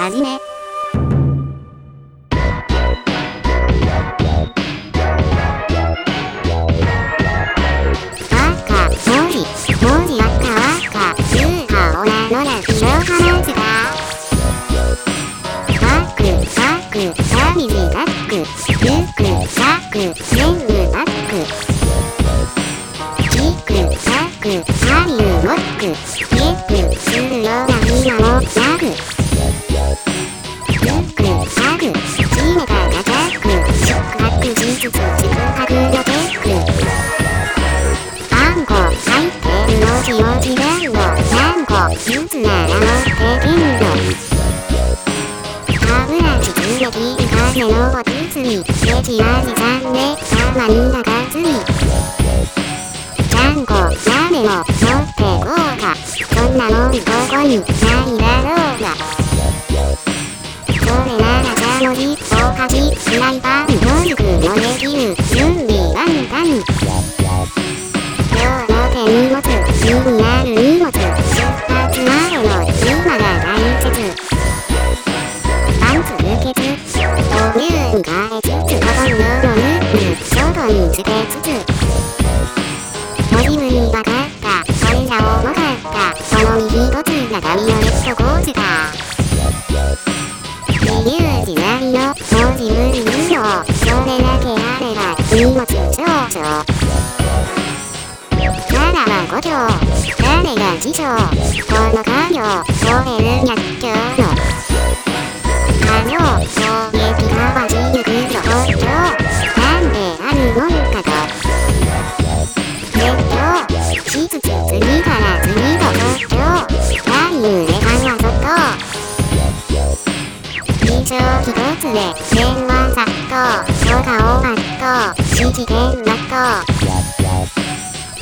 はじめ。赤、文字、文字赤赤、ユーハオナノラ、色放つだ。バック、バック、サビジバック、ユック、バック、全部バック。キック、するようなもラグ。何個、いつなら持ってビンド。歯ブラシつめき風のおつり、レジ味さんで、たまに中釣り。ちゃんこ、鍋も、持ってこうか。そんなもんどこに、ないだろうが。それならしゃもじ、おかし、フライパン、能力もできる、準備万端。今日の手荷物、気になぬ、外につけつつ。文字無にわかった、それじゃ重かった、その身一つが髪のレッドコースター。自由自在の文字無理以上、それだけあれば荷物少々。ただは五条、誰が次長、この家業、しつつ次から次へと特徴、左右でかはそっと。一生一つで、電話ざっと、許可をバッと、指示権バッと。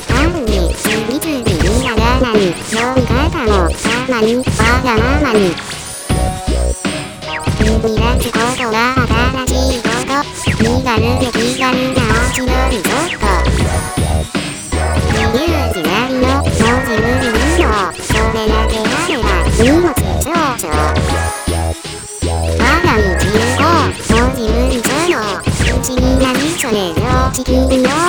単に、次々にならない、読み方も、たまに、わがままに。踏み出すことが新しいこと、身軽で気軽 No.